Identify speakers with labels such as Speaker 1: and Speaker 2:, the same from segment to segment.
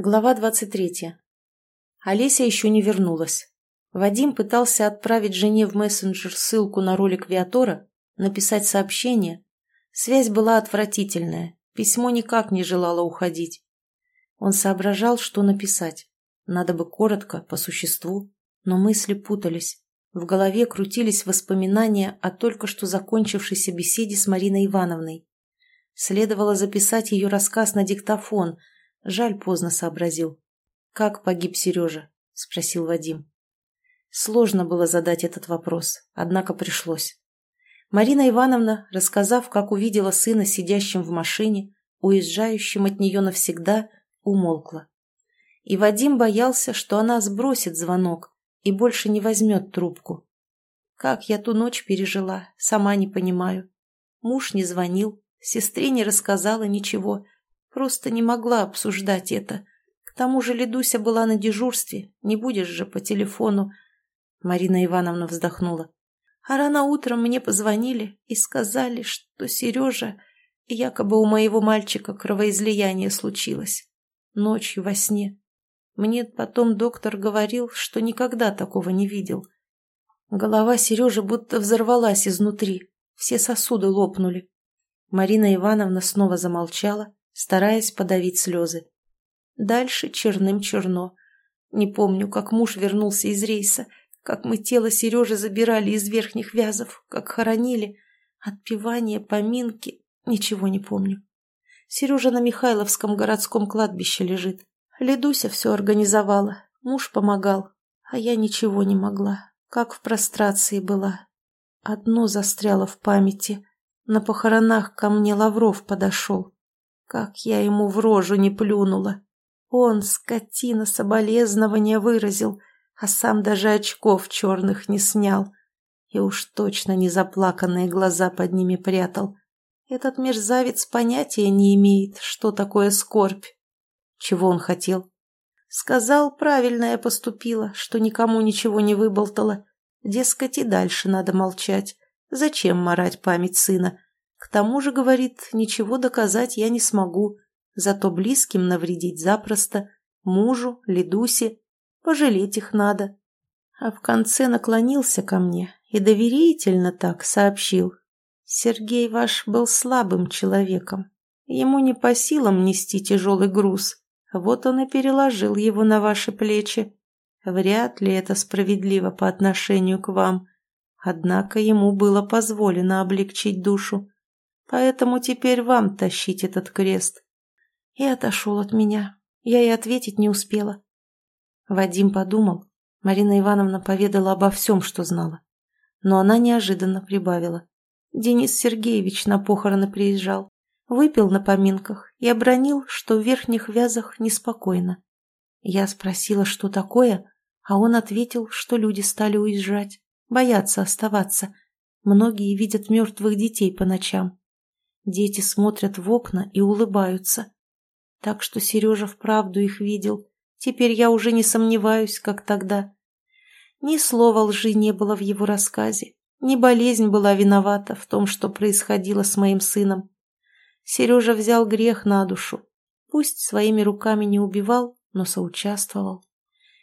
Speaker 1: Глава 23. Олеся еще не вернулась. Вадим пытался отправить жене в мессенджер ссылку на ролик Виатора, написать сообщение. Связь была отвратительная, письмо никак не желало уходить. Он соображал, что написать. Надо бы коротко, по существу, но мысли путались. В голове крутились воспоминания о только что закончившейся беседе с Мариной Ивановной. Следовало записать ее рассказ на диктофон – Жаль, поздно сообразил. «Как погиб Сережа?» – спросил Вадим. Сложно было задать этот вопрос, однако пришлось. Марина Ивановна, рассказав, как увидела сына сидящим в машине, уезжающим от нее навсегда, умолкла. И Вадим боялся, что она сбросит звонок и больше не возьмет трубку. Как я ту ночь пережила, сама не понимаю. Муж не звонил, сестре не рассказала ничего – Просто не могла обсуждать это. К тому же Ледуся была на дежурстве, не будешь же по телефону. Марина Ивановна вздохнула. А рано утром мне позвонили и сказали, что Сережа... Якобы у моего мальчика кровоизлияние случилось. Ночью во сне. Мне потом доктор говорил, что никогда такого не видел. Голова Сережи будто взорвалась изнутри. Все сосуды лопнули. Марина Ивановна снова замолчала, стараясь подавить слезы. Дальше черным черно. Не помню, как муж вернулся из рейса, как мы тело Сережи забирали из верхних вязов, как хоронили. Отпевание, поминки, ничего не помню. Сережа на Михайловском городском кладбище лежит. Ледуся все организовала, муж помогал, а я ничего не могла, как в прострации была. Одно застряло в памяти. На похоронах ко мне Лавров подошел. Как я ему в рожу не плюнула. Он, скотина, соболезнования выразил, а сам даже очков черных не снял. И уж точно не заплаканные глаза под ними прятал. Этот мерзавец понятия не имеет, что такое скорбь. Чего он хотел? Сказал, правильно я поступила, что никому ничего не выболтала. Дескать, и дальше надо молчать. Зачем марать память сына? К тому же, говорит, ничего доказать я не смогу, зато близким навредить запросто, мужу, Ледусе, пожалеть их надо. А в конце наклонился ко мне и доверительно так сообщил. Сергей ваш был слабым человеком. Ему не по силам нести тяжелый груз. Вот он и переложил его на ваши плечи. Вряд ли это справедливо по отношению к вам. Однако ему было позволено облегчить душу. Поэтому теперь вам тащить этот крест. И отошел от меня. Я и ответить не успела. Вадим подумал. Марина Ивановна поведала обо всем, что знала. Но она неожиданно прибавила. Денис Сергеевич на похороны приезжал. Выпил на поминках и обронил, что в верхних вязах неспокойно. Я спросила, что такое, а он ответил, что люди стали уезжать, боятся оставаться. Многие видят мертвых детей по ночам. Дети смотрят в окна и улыбаются. Так что Сережа вправду их видел. Теперь я уже не сомневаюсь, как тогда. Ни слова лжи не было в его рассказе. Ни болезнь была виновата в том, что происходило с моим сыном. Сережа взял грех на душу. Пусть своими руками не убивал, но соучаствовал.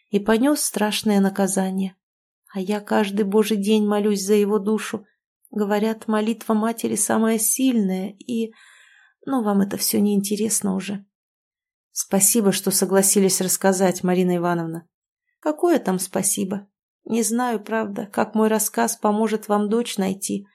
Speaker 1: И понес страшное наказание. А я каждый божий день молюсь за его душу, Говорят, молитва матери самая сильная, и... Ну, вам это все неинтересно уже. Спасибо, что согласились рассказать, Марина Ивановна. Какое там спасибо? Не знаю, правда, как мой рассказ поможет вам дочь найти.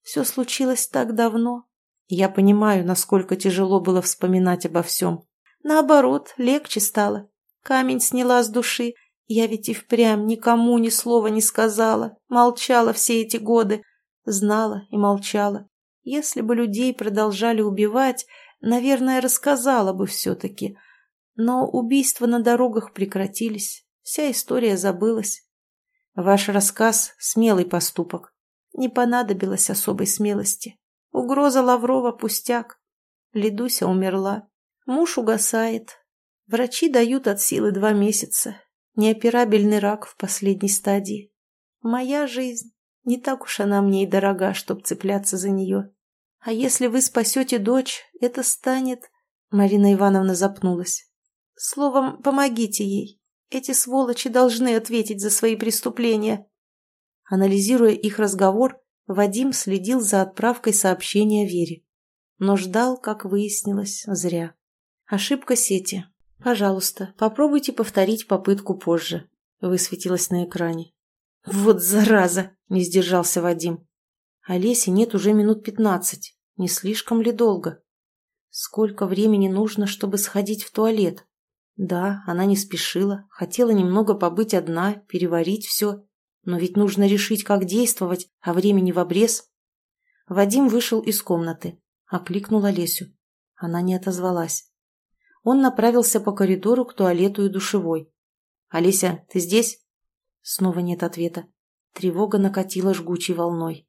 Speaker 1: Все случилось так давно. Я понимаю, насколько тяжело было вспоминать обо всем. Наоборот, легче стало. Камень сняла с души. Я ведь и впрямь никому ни слова не сказала, молчала все эти годы. Знала и молчала. Если бы людей продолжали убивать, наверное, рассказала бы все-таки. Но убийства на дорогах прекратились. Вся история забылась. Ваш рассказ — смелый поступок. Не понадобилось особой смелости. Угроза Лаврова — пустяк. Ледуся умерла. Муж угасает. Врачи дают от силы два месяца. Неоперабельный рак в последней стадии. Моя жизнь не так уж она мне и дорога, чтоб цепляться за нее. А если вы спасете дочь, это станет...» Марина Ивановна запнулась. Словом, помогите ей. Эти сволочи должны ответить за свои преступления. Анализируя их разговор, Вадим следил за отправкой сообщения Вере. Но ждал, как выяснилось, зря. Ошибка сети. Пожалуйста, попробуйте повторить попытку позже. Высветилось на экране. Вот зараза! Не сдержался Вадим. Олеси нет уже минут пятнадцать. Не слишком ли долго? Сколько времени нужно, чтобы сходить в туалет? Да, она не спешила, хотела немного побыть одна, переварить все. Но ведь нужно решить, как действовать, а времени в обрез. Вадим вышел из комнаты, окликнул Олесю. Она не отозвалась. Он направился по коридору к туалету и душевой. «Олеся, ты здесь?» Снова нет ответа. Тревога накатила жгучей волной.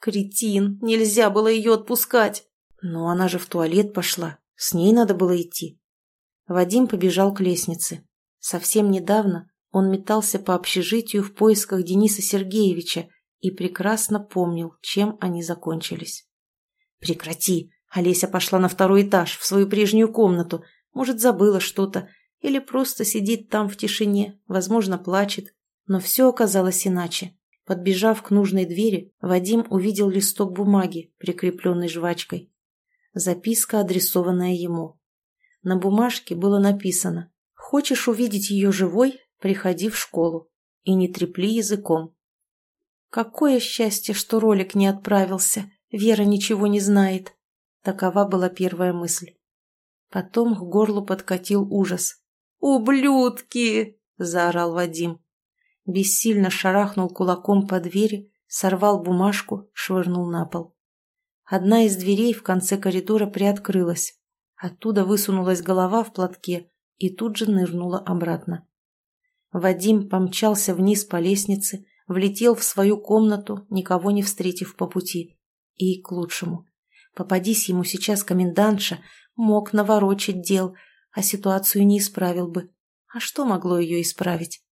Speaker 1: «Кретин! Нельзя было ее отпускать!» «Но она же в туалет пошла. С ней надо было идти». Вадим побежал к лестнице. Совсем недавно он метался по общежитию в поисках Дениса Сергеевича и прекрасно помнил, чем они закончились. «Прекрати!» Олеся пошла на второй этаж, в свою прежнюю комнату. Может, забыла что-то. Или просто сидит там в тишине, возможно, плачет. Но все оказалось иначе. Подбежав к нужной двери, Вадим увидел листок бумаги, прикрепленный жвачкой. Записка, адресованная ему. На бумажке было написано «Хочешь увидеть ее живой? Приходи в школу и не трепли языком». Какое счастье, что ролик не отправился, Вера ничего не знает. Такова была первая мысль. Потом к горлу подкатил ужас. «Ублюдки!» – заорал Вадим. Бессильно шарахнул кулаком по двери, сорвал бумажку, швырнул на пол. Одна из дверей в конце коридора приоткрылась. Оттуда высунулась голова в платке и тут же нырнула обратно. Вадим помчался вниз по лестнице, влетел в свою комнату, никого не встретив по пути. И к лучшему. Попадись ему сейчас комендантша, мог наворочить дел, а ситуацию не исправил бы. А что могло ее исправить?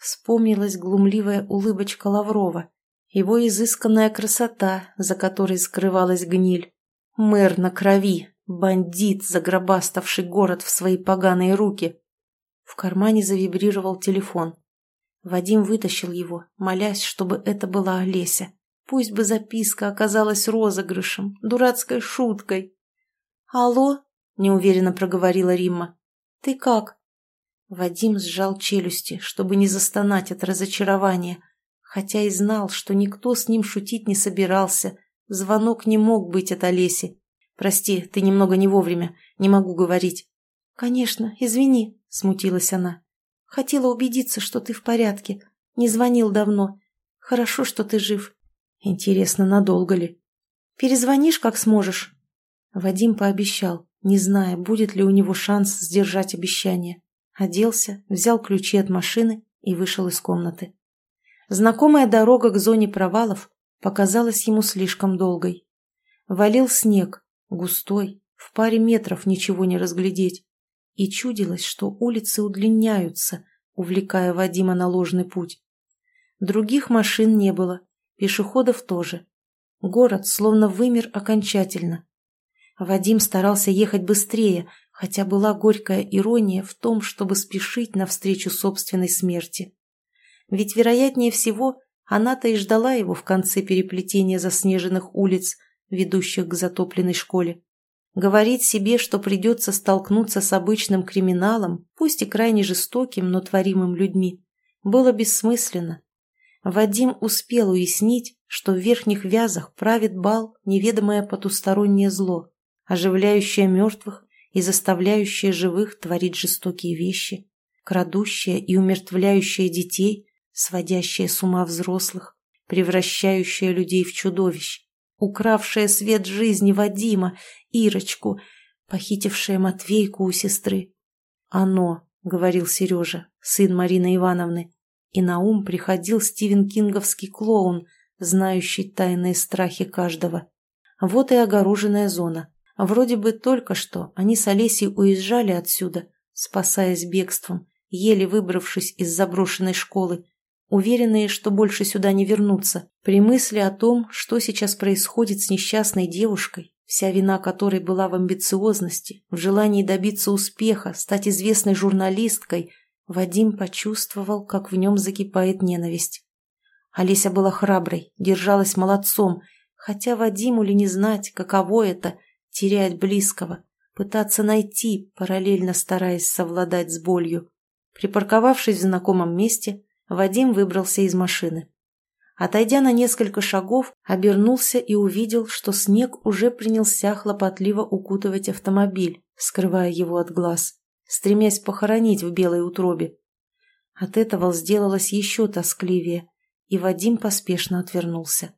Speaker 1: Вспомнилась глумливая улыбочка Лаврова, его изысканная красота, за которой скрывалась гниль. Мэр на крови, Бандит, загробаставший город в свои поганые руки. В кармане завибрировал телефон. Вадим вытащил его, молясь, чтобы это была Олеся. Пусть бы записка оказалась розыгрышем, дурацкой шуткой. «Алло?» – неуверенно проговорила Римма. «Ты как?» Вадим сжал челюсти, чтобы не застонать от разочарования, хотя и знал, что никто с ним шутить не собирался. Звонок не мог быть от Олеси. «Прости, ты немного не вовремя. Не могу говорить». «Конечно, извини», — смутилась она. «Хотела убедиться, что ты в порядке. Не звонил давно. Хорошо, что ты жив. Интересно, надолго ли? Перезвонишь, как сможешь?» Вадим пообещал, не зная, будет ли у него шанс сдержать обещание. Оделся, взял ключи от машины и вышел из комнаты. Знакомая дорога к зоне провалов показалась ему слишком долгой. Валил снег, Густой, в паре метров ничего не разглядеть. И чудилось, что улицы удлиняются, увлекая Вадима на ложный путь. Других машин не было, пешеходов тоже. Город словно вымер окончательно. Вадим старался ехать быстрее, хотя была горькая ирония в том, чтобы спешить навстречу собственной смерти. Ведь, вероятнее всего, она-то и ждала его в конце переплетения заснеженных улиц – ведущих к затопленной школе. Говорить себе, что придется столкнуться с обычным криминалом, пусть и крайне жестоким, но творимым людьми, было бессмысленно. Вадим успел уяснить, что в верхних вязах правит бал неведомое потустороннее зло, оживляющее мертвых и заставляющее живых творить жестокие вещи, крадущее и умертвляющее детей, сводящее с ума взрослых, превращающее людей в чудовищ укравшая свет жизни Вадима, Ирочку, похитившая Матвейку у сестры. «Оно», — говорил Сережа, сын Марины Ивановны, и на ум приходил Стивен Кинговский клоун, знающий тайные страхи каждого. Вот и огороженная зона. Вроде бы только что они с Олесей уезжали отсюда, спасаясь бегством, еле выбравшись из заброшенной школы, уверенные, что больше сюда не вернутся. При мысли о том, что сейчас происходит с несчастной девушкой, вся вина которой была в амбициозности, в желании добиться успеха, стать известной журналисткой, Вадим почувствовал, как в нем закипает ненависть. Олеся была храброй, держалась молодцом, хотя Вадиму ли не знать, каково это — терять близкого, пытаться найти, параллельно стараясь совладать с болью. Припарковавшись в знакомом месте, Вадим выбрался из машины. Отойдя на несколько шагов, обернулся и увидел, что снег уже принялся хлопотливо укутывать автомобиль, скрывая его от глаз, стремясь похоронить в белой утробе. От этого сделалось еще тоскливее, и Вадим поспешно отвернулся.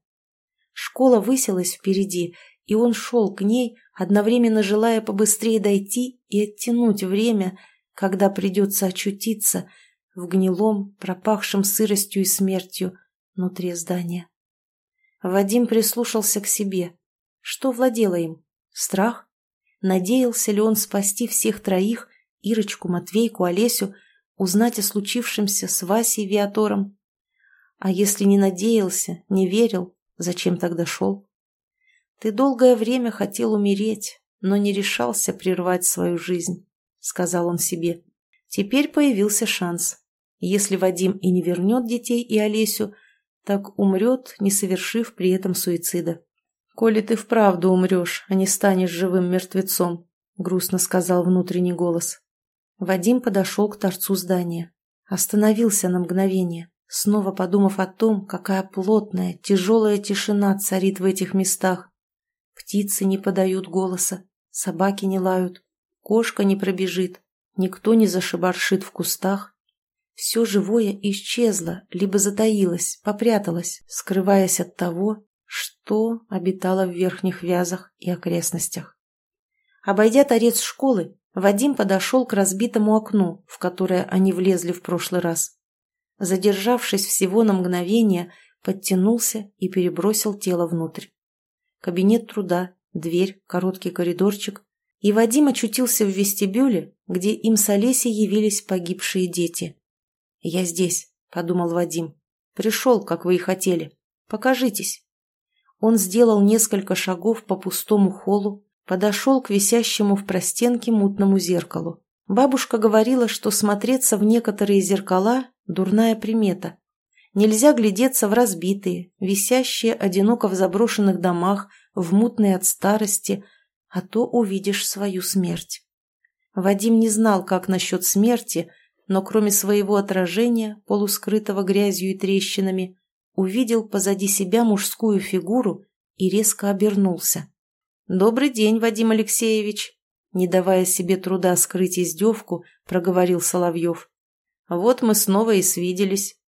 Speaker 1: Школа высилась впереди, и он шел к ней, одновременно желая побыстрее дойти и оттянуть время, когда придется очутиться в гнилом, пропахшем сыростью и смертью внутри здания. Вадим прислушался к себе. Что владело им? Страх? Надеялся ли он спасти всех троих, Ирочку, Матвейку, Олесю, узнать о случившемся с Васей Виатором? А если не надеялся, не верил, зачем тогда шел? Ты долгое время хотел умереть, но не решался прервать свою жизнь, сказал он себе. Теперь появился шанс. Если Вадим и не вернет детей и Олесю, так умрет, не совершив при этом суицида. «Коли ты вправду умрешь, а не станешь живым мертвецом», — грустно сказал внутренний голос. Вадим подошел к торцу здания. Остановился на мгновение, снова подумав о том, какая плотная, тяжелая тишина царит в этих местах. Птицы не подают голоса, собаки не лают, кошка не пробежит, никто не зашибаршит в кустах, все живое исчезло, либо затаилось, попряталось, скрываясь от того, что обитало в верхних вязах и окрестностях. Обойдя торец школы, Вадим подошел к разбитому окну, в которое они влезли в прошлый раз. Задержавшись всего на мгновение, подтянулся и перебросил тело внутрь. Кабинет труда, дверь, короткий коридорчик, и Вадим очутился в вестибюле, где им с Олесей явились погибшие дети. «Я здесь», — подумал Вадим. «Пришел, как вы и хотели. Покажитесь». Он сделал несколько шагов по пустому холлу, подошел к висящему в простенке мутному зеркалу. Бабушка говорила, что смотреться в некоторые зеркала – дурная примета. Нельзя глядеться в разбитые, висящие одиноко в заброшенных домах, в мутные от старости, а то увидишь свою смерть. Вадим не знал, как насчет смерти – но кроме своего отражения, полускрытого грязью и трещинами, увидел позади себя мужскую фигуру и резко обернулся. «Добрый день, Вадим Алексеевич!» Не давая себе труда скрыть издевку, проговорил Соловьев. «Вот мы снова и свиделись».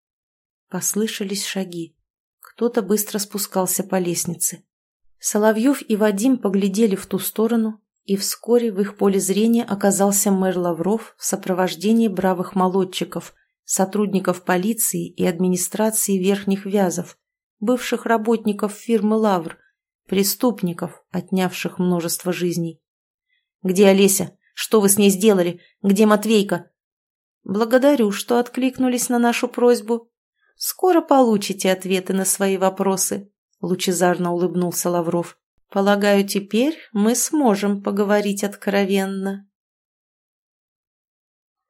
Speaker 1: Послышались шаги. Кто-то быстро спускался по лестнице. Соловьев и Вадим поглядели в ту сторону, и вскоре в их поле зрения оказался мэр Лавров в сопровождении бравых молодчиков, сотрудников полиции и администрации Верхних Вязов, бывших работников фирмы «Лавр», преступников, отнявших множество жизней. «Где Олеся? Что вы с ней сделали? Где Матвейка?» «Благодарю, что откликнулись на нашу просьбу. Скоро получите ответы на свои вопросы», — лучезарно улыбнулся Лавров. Полагаю, теперь мы сможем поговорить откровенно.